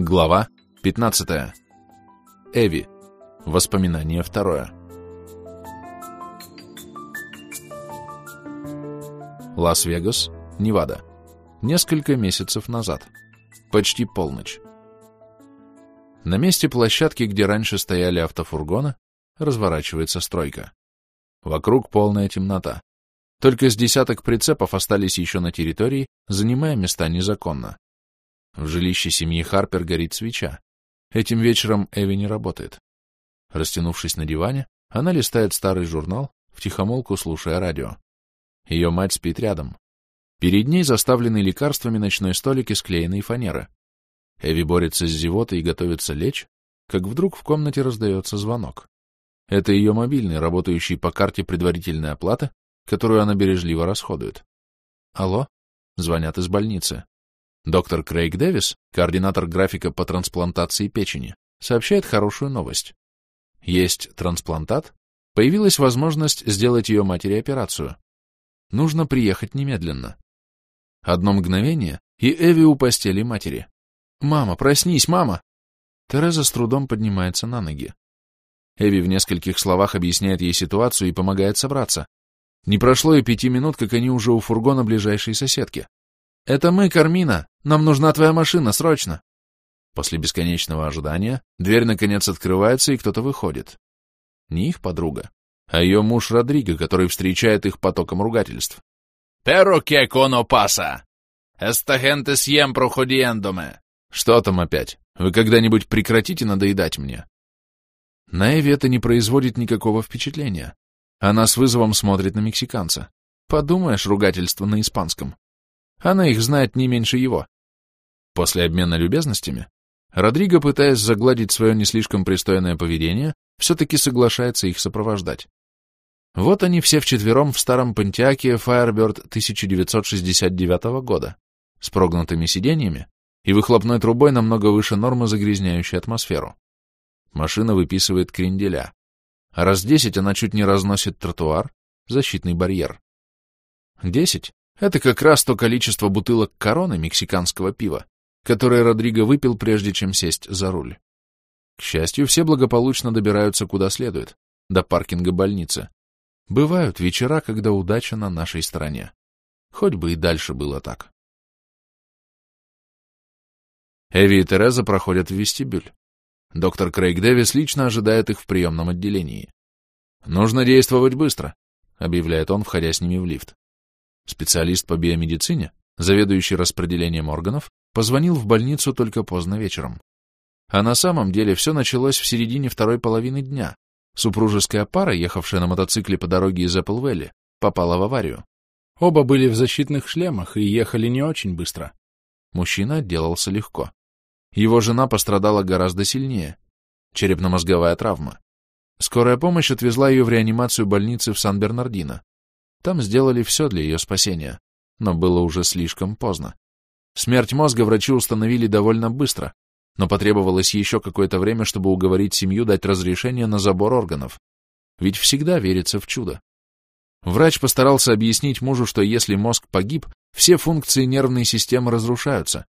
Глава 15. Эви. Воспоминание второе. Лас-Вегас, Невада. Несколько месяцев назад. Почти полночь. На месте площадки, где раньше стояли автофургоны, разворачивается стройка. Вокруг полная темнота. Только с десяток прицепов остались еще на территории, занимая места незаконно. В жилище семьи Харпер горит свеча. Этим вечером Эви не работает. Растянувшись на диване, она листает старый журнал, втихомолку слушая радио. Ее мать спит рядом. Перед ней заставленный лекарствами ночной столик из клеенной фанеры. Эви борется с зевотой и готовится лечь, как вдруг в комнате раздается звонок. Это ее мобильный, работающий по карте предварительной оплаты, которую она бережливо расходует. Алло? Звонят из больницы. Доктор Крейг Дэвис, координатор графика по трансплантации печени, сообщает хорошую новость. Есть трансплантат, появилась возможность сделать ее матери операцию. Нужно приехать немедленно. Одно мгновение, и Эви у постели матери. «Мама, проснись, мама!» Тереза с трудом поднимается на ноги. Эви в нескольких словах объясняет ей ситуацию и помогает собраться. Не прошло и пяти минут, как они уже у фургона ближайшей соседки. «Это мы, Кармина! Нам нужна твоя машина, срочно!» После бесконечного ожидания дверь наконец открывается, и кто-то выходит. Не их подруга, а ее муж Родриго, который встречает их потоком ругательств. «Pero que cono pasa? Esta gente siempre jodiéndome!» «Что там опять? Вы когда-нибудь прекратите надоедать мне?» На Эви это не производит никакого впечатления. Она с вызовом смотрит на мексиканца. Подумаешь, ругательство на испанском. Она их знает не меньше его. После обмена любезностями, Родриго, пытаясь загладить свое не слишком пристойное поведение, все-таки соглашается их сопровождать. Вот они все вчетвером в старом Пантиаке Firebird 1969 года, с прогнутыми сиденьями и выхлопной трубой намного выше нормы, загрязняющей атмосферу. Машина выписывает кренделя. Раз десять она чуть не разносит тротуар, защитный барьер. Десять это как раз то количество бутылок короны мексиканского пива, которое Родриго выпил, прежде чем сесть за руль. К счастью, все благополучно добираются куда следует, до паркинга больницы. Бывают вечера, когда удача на нашей стороне. Хоть бы и дальше было так. Эви и Тереза проходят в вестибюль. Доктор Крейг Дэвис лично ожидает их в приемном отделении. «Нужно действовать быстро», — объявляет он, входя с ними в лифт. Специалист по биомедицине, заведующий распределением органов, позвонил в больницу только поздно вечером. А на самом деле все началось в середине второй половины дня. Супружеская пара, ехавшая на мотоцикле по дороге из Эпплвелли, попала в аварию. Оба были в защитных шлемах и ехали не очень быстро. Мужчина отделался легко. Его жена пострадала гораздо сильнее. Черепно-мозговая травма. Скорая помощь отвезла ее в реанимацию больницы в Сан-Бернардино. Там сделали все для ее спасения, но было уже слишком поздно. Смерть мозга врачи установили довольно быстро, но потребовалось еще какое-то время, чтобы уговорить семью дать разрешение на забор органов. Ведь всегда верится в чудо. Врач постарался объяснить мужу, что если мозг погиб, все функции нервной системы разрушаются.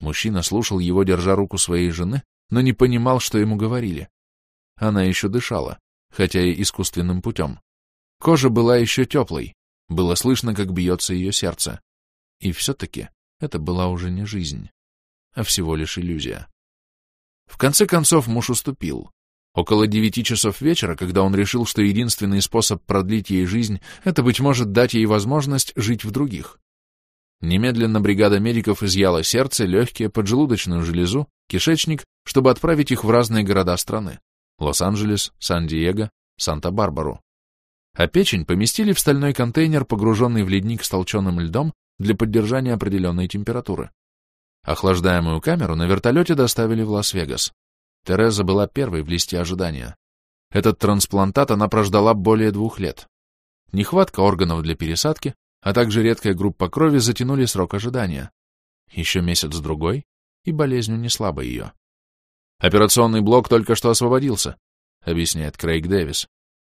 Мужчина слушал его, держа руку своей жены, но не понимал, что ему говорили. Она еще дышала, хотя и искусственным путем. Кожа была еще теплой, было слышно, как бьется ее сердце. И все-таки это была уже не жизнь, а всего лишь иллюзия. В конце концов муж уступил. Около девяти часов вечера, когда он решил, что единственный способ продлить ей жизнь — это, быть может, дать ей возможность жить в других. Немедленно бригада медиков изъяла сердце, легкие, поджелудочную железу, кишечник, чтобы отправить их в разные города страны — Лос-Анджелес, Сан-Диего, Санта-Барбару а печень поместили в стальной контейнер, погруженный в ледник с толченым льдом для поддержания определенной температуры. Охлаждаемую камеру на вертолете доставили в Лас-Вегас. Тереза была первой в листе ожидания. Этот трансплантат она прождала более двух лет. Нехватка органов для пересадки, а также редкая группа крови затянули срок ожидания. Еще месяц-другой, и болезнь унесла бы ее. «Операционный блок только что освободился», — объясняет Крейг Дэвис.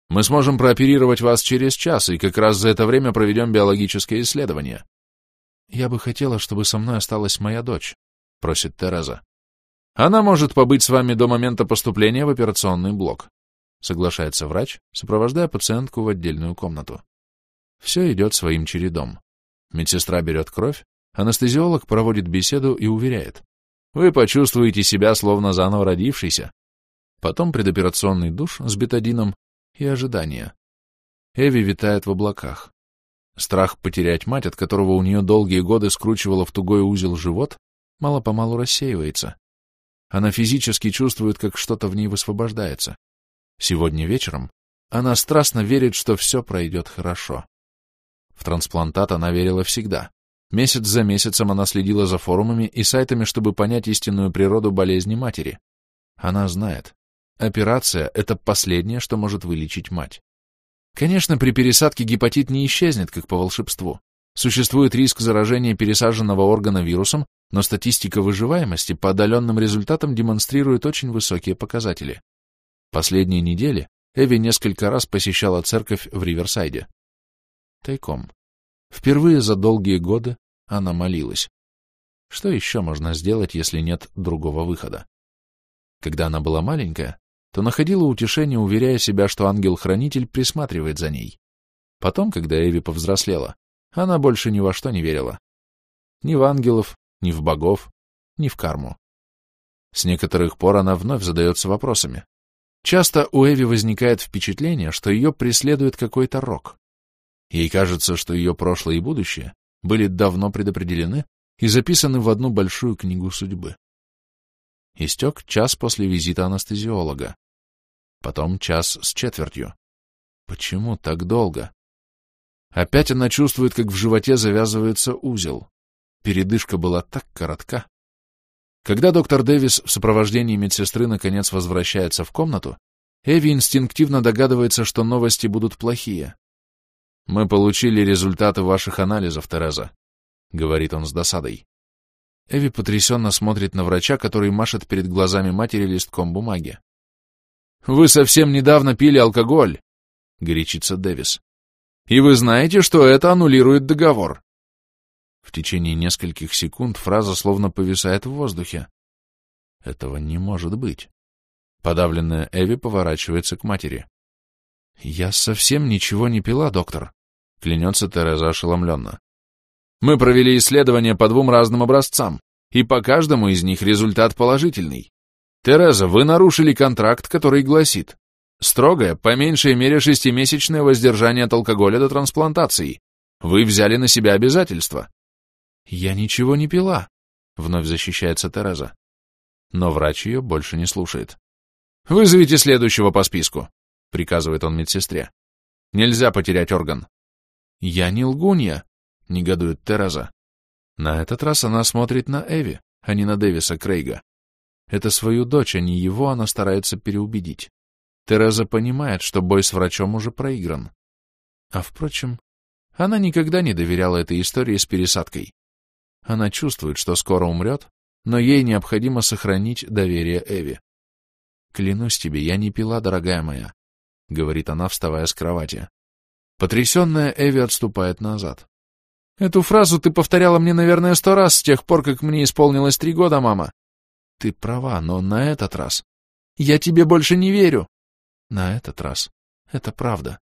Мы сможем прооперировать вас через час, и как раз за это время проведем биологическое исследование. — Я бы хотела, чтобы со мной осталась моя дочь, — просит Тереза. Она может побыть с вами до момента поступления в операционный блок, соглашается врач, сопровождая пациентку в отдельную комнату. Все идет своим чередом. Медсестра берет кровь, анестезиолог проводит беседу и уверяет. Вы почувствуете себя словно заново родившийся. Потом предоперационный душ с бетадином и ожидание. Эви витает в облаках. Страх потерять мать, от которого у нее долгие годы скручивало в тугой узел живот, мало-помалу рассеивается. Она физически чувствует, как что-то в ней высвобождается. Сегодня вечером она страстно верит, что все пройдет хорошо. В трансплантат она верила всегда. Месяц за месяцем она следила за форумами и сайтами, чтобы понять истинную природу болезни матери. Она знает. Операция — это последнее, что может вылечить мать. Конечно, при пересадке гепатит не исчезнет, как по волшебству. Существует риск заражения пересаженного органа вирусом, но статистика выживаемости по отдаленным результатам демонстрирует очень высокие показатели. Последние недели Эви несколько раз посещала церковь в Риверсайде. Тайком. Впервые за долгие годы она молилась. Что еще можно сделать, если нет другого выхода? Когда она была маленькая, то находила утешение, уверяя себя, что ангел-хранитель присматривает за ней. Потом, когда Эви повзрослела, она больше ни во что не верила. Ни в ангелов, ни в богов, ни в карму. С некоторых пор она вновь задается вопросами. Часто у Эви возникает впечатление, что ее преследует какой-то рок. Ей кажется, что ее прошлое и будущее были давно предопределены и записаны в одну большую книгу судьбы. Истек час после визита анестезиолога. Потом час с четвертью. Почему так долго? Опять она чувствует, как в животе завязывается узел. Передышка была так коротка. Когда доктор Дэвис в сопровождении медсестры наконец возвращается в комнату, Эви инстинктивно догадывается, что новости будут плохие. «Мы получили результаты ваших анализов, Тереза», — говорит он с досадой. Эви потрясенно смотрит на врача, который машет перед глазами матери листком бумаги. «Вы совсем недавно пили алкоголь», — горячится Дэвис. «И вы знаете, что это аннулирует договор. В течение нескольких секунд фраза словно повисает в воздухе. Этого не может быть. Подавленная Эви поворачивается к матери. «Я совсем ничего не пила, доктор», — клянется Тереза ошеломленно. «Мы провели исследования по двум разным образцам, и по каждому из них результат положительный. Тереза, вы нарушили контракт, который гласит строгое, по меньшей мере шестимесячное воздержание от алкоголя до трансплантации. Вы взяли на себя обязательства. «Я ничего не пила», — вновь защищается Тереза. Но врач ее больше не слушает. «Вызовите следующего по списку», — приказывает он медсестре. «Нельзя потерять орган». «Я не лгунья», — негодует Тереза. На этот раз она смотрит на Эви, а не на Дэвиса Крейга. Это свою дочь, а не его, она старается переубедить. Тереза понимает, что бой с врачом уже проигран. А впрочем, она никогда не доверяла этой истории с пересадкой. Она чувствует, что скоро умрет, но ей необходимо сохранить доверие Эви. «Клянусь тебе, я не пила, дорогая моя», — говорит она, вставая с кровати. Потрясенная Эви отступает назад. «Эту фразу ты повторяла мне, наверное, сто раз с тех пор, как мне исполнилось три года, мама». «Ты права, но на этот раз...» «Я тебе больше не верю». «На этот раз. Это правда».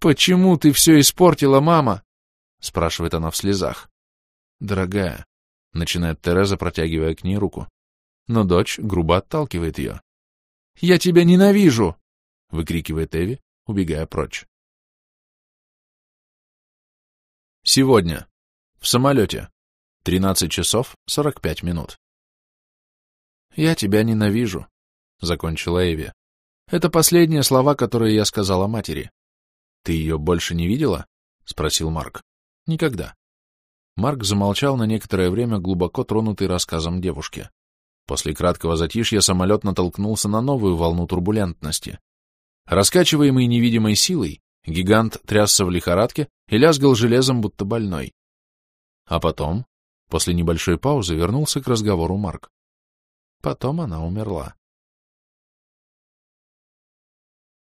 «Почему ты все испортила, мама?» — спрашивает она в слезах. «Дорогая», — начинает Тереза, протягивая к ней руку. Но дочь грубо отталкивает ее. «Я тебя ненавижу!» — выкрикивает Эви, убегая прочь. Сегодня. В самолете. 13 часов 45 минут. «Я тебя ненавижу», — закончила Эви. «Это последние слова, которые я сказала матери». «Ты ее больше не видела?» — спросил Марк. «Никогда». Марк замолчал на некоторое время, глубоко тронутый рассказом девушки. После краткого затишья самолет натолкнулся на новую волну турбулентности. Раскачиваемый невидимой силой, гигант трясся в лихорадке и лязгал железом, будто больной. А потом, после небольшой паузы, вернулся к разговору Марк. Потом она умерла.